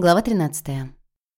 Глава 13.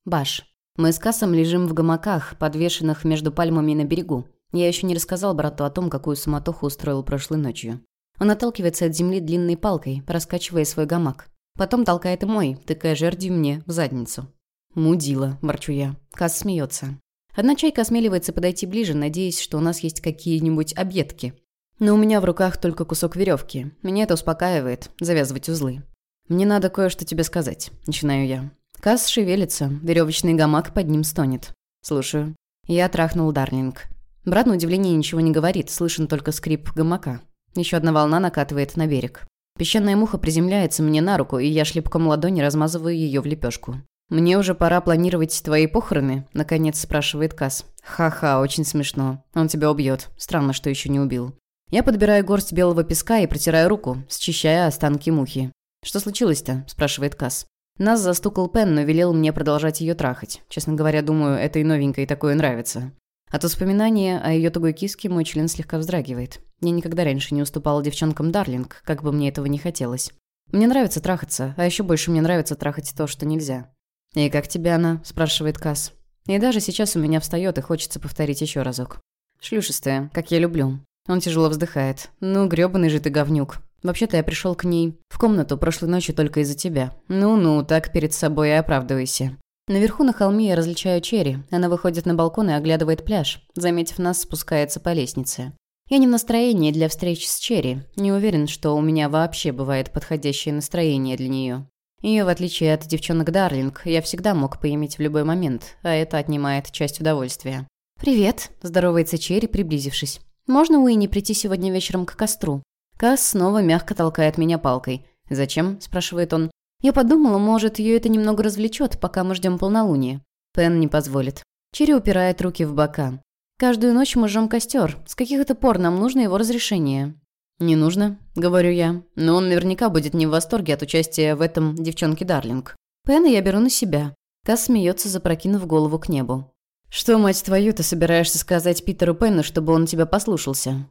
Баш. Мы с Кассом лежим в гамаках, подвешенных между пальмами на берегу. Я еще не рассказал брату о том, какую суматоху устроил прошлой ночью. Он отталкивается от земли длинной палкой, раскачивая свой гамак. Потом толкает и мой, тыкая жердью мне в задницу. «Мудила», – ворчу я. Касс смеется. Одна чайка осмеливается подойти ближе, надеясь, что у нас есть какие-нибудь объедки. Но у меня в руках только кусок веревки. Меня это успокаивает, завязывать узлы. «Мне надо кое-что тебе сказать», – начинаю я. Касс шевелится, веревочный гамак под ним стонет. «Слушаю». Я трахнул Дарлинг. Брат на удивление ничего не говорит, слышен только скрип гамака. Еще одна волна накатывает на берег. Песчаная муха приземляется мне на руку, и я шлепком ладони размазываю ее в лепешку. «Мне уже пора планировать твои похороны?» – наконец спрашивает Касс. «Ха-ха, очень смешно. Он тебя убьет. Странно, что еще не убил». Я подбираю горсть белого песка и протираю руку, счищая останки мухи. «Что случилось-то?» – спрашивает Касс. Нас застукал Пен, но велел мне продолжать ее трахать. Честно говоря, думаю, этой новенькой такое нравится. От воспоминания о ее тугой киске мой член слегка вздрагивает. Я никогда раньше не уступала девчонкам Дарлинг, как бы мне этого не хотелось. Мне нравится трахаться, а еще больше мне нравится трахать то, что нельзя. «И как тебе она?» – спрашивает Касс. И даже сейчас у меня встает и хочется повторить еще разок. Шлюшистая, как я люблю. Он тяжело вздыхает. «Ну, грёбаный же ты говнюк. Вообще-то я пришел к ней в комнату прошлой ночью только из-за тебя. Ну-ну, так перед собой и оправдывайся. Наверху на холме я различаю Черри. Она выходит на балкон и оглядывает пляж. Заметив нас, спускается по лестнице. Я не в настроении для встреч с Черри. Не уверен, что у меня вообще бывает подходящее настроение для нее. Ее, в отличие от девчонок Дарлинг, я всегда мог поиметь в любой момент, а это отнимает часть удовольствия. «Привет», – здоровается Черри, приблизившись. «Можно Уинни прийти сегодня вечером к костру?» Касс снова мягко толкает меня палкой. «Зачем?» – спрашивает он. Я подумала, может, ее это немного развлечет, пока мы ждем полнолуния. Пен не позволит. Черри упирает руки в бока. Каждую ночь мы жжем костер. С каких это пор нам нужно его разрешение? «Не нужно», — говорю я. «Но он наверняка будет не в восторге от участия в этом девчонке Дарлинг». Пена я беру на себя. Касс смеется, запрокинув голову к небу. «Что, мать твою, ты собираешься сказать Питеру Пену, чтобы он тебя послушался?»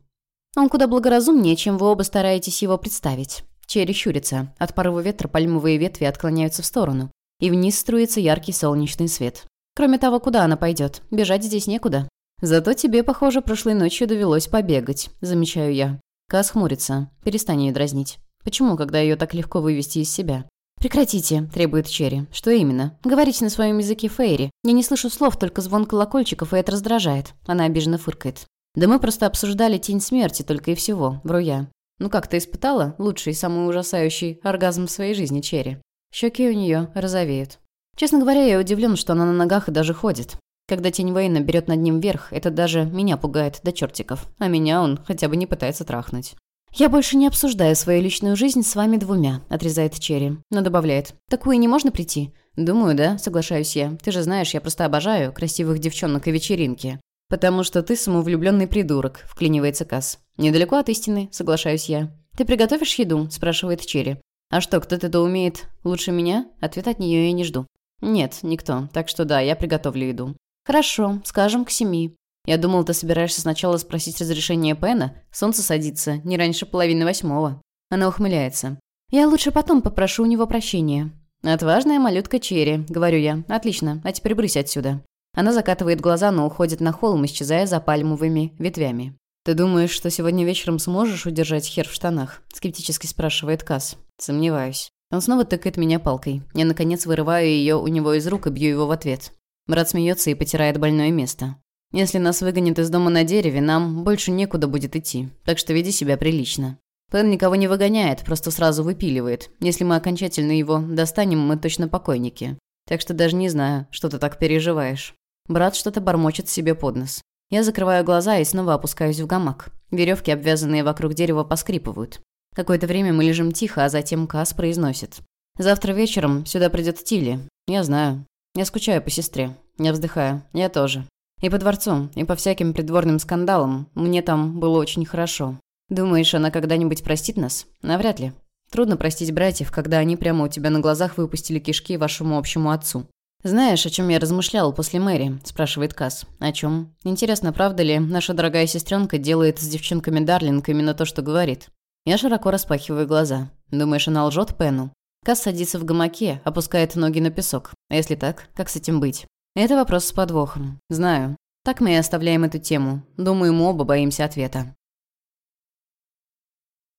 Он куда благоразумнее, чем вы оба стараетесь его представить. Черри щурится. От порыва ветра пальмовые ветви отклоняются в сторону. И вниз струится яркий солнечный свет. Кроме того, куда она пойдет? Бежать здесь некуда. Зато тебе, похоже, прошлой ночью довелось побегать, замечаю я. Кас хмурится. Перестань ее дразнить. Почему, когда ее так легко вывести из себя? «Прекратите», – требует Черри. «Что именно?» «Говорите на своем языке Фейри. Я не слышу слов, только звон колокольчиков, и это раздражает». Она обиженно фыркает. Да мы просто обсуждали тень смерти только и всего, вру я. Ну как, ты испытала лучший, самый ужасающий оргазм в своей жизни, Черри? Щеки у нее розовеют. Честно говоря, я удивлен, что она на ногах и даже ходит. Когда тень Вейна берет над ним вверх, это даже меня пугает до чертиков. А меня он хотя бы не пытается трахнуть. «Я больше не обсуждаю свою личную жизнь с вами двумя», – отрезает Черри, но добавляет. «Такую не можно прийти?» «Думаю, да», – соглашаюсь я. «Ты же знаешь, я просто обожаю красивых девчонок и вечеринки. «Потому что ты самовлюбленный придурок», – вклинивается Касс. «Недалеко от истины», – соглашаюсь я. «Ты приготовишь еду?» – спрашивает Черри. «А что, кто-то это умеет лучше меня?» Ответ от нее я не жду. «Нет, никто. Так что да, я приготовлю еду». «Хорошо, скажем, к семи». «Я думал, ты собираешься сначала спросить разрешение Пена. Солнце садится, не раньше половины восьмого». Она ухмыляется. «Я лучше потом попрошу у него прощения». «Отважная малютка Черри», — говорю я. «Отлично, а теперь брысь отсюда». Она закатывает глаза, но уходит на холм, исчезая за пальмовыми ветвями. «Ты думаешь, что сегодня вечером сможешь удержать хер в штанах?» – скептически спрашивает Касс. «Сомневаюсь». Он снова тыкает меня палкой. Я, наконец, вырываю ее у него из рук и бью его в ответ. Брат смеется и потирает больное место. «Если нас выгонят из дома на дереве, нам больше некуда будет идти, так что веди себя прилично». Пен никого не выгоняет, просто сразу выпиливает. Если мы окончательно его достанем, мы точно покойники. Так что даже не знаю, что ты так переживаешь. Брат что-то бормочет себе под нос. Я закрываю глаза и снова опускаюсь в гамак. Веревки, обвязанные вокруг дерева, поскрипывают. Какое-то время мы лежим тихо, а затем Кас произносит. «Завтра вечером сюда придет Тилли. Я знаю. Я скучаю по сестре. Я вздыхаю. Я тоже. И по дворцу, и по всяким придворным скандалам. Мне там было очень хорошо. Думаешь, она когда-нибудь простит нас? Навряд ли. Трудно простить братьев, когда они прямо у тебя на глазах выпустили кишки вашему общему отцу. «Знаешь, о чем я размышлял после Мэри?» – спрашивает Касс. «О чем? Интересно, правда ли, наша дорогая сестренка делает с девчонками Дарлинг именно то, что говорит?» Я широко распахиваю глаза. «Думаешь, она лжет Пену?» Касс садится в гамаке, опускает ноги на песок. А если так, как с этим быть? Это вопрос с подвохом. Знаю. Так мы и оставляем эту тему. Думаю, мы оба боимся ответа.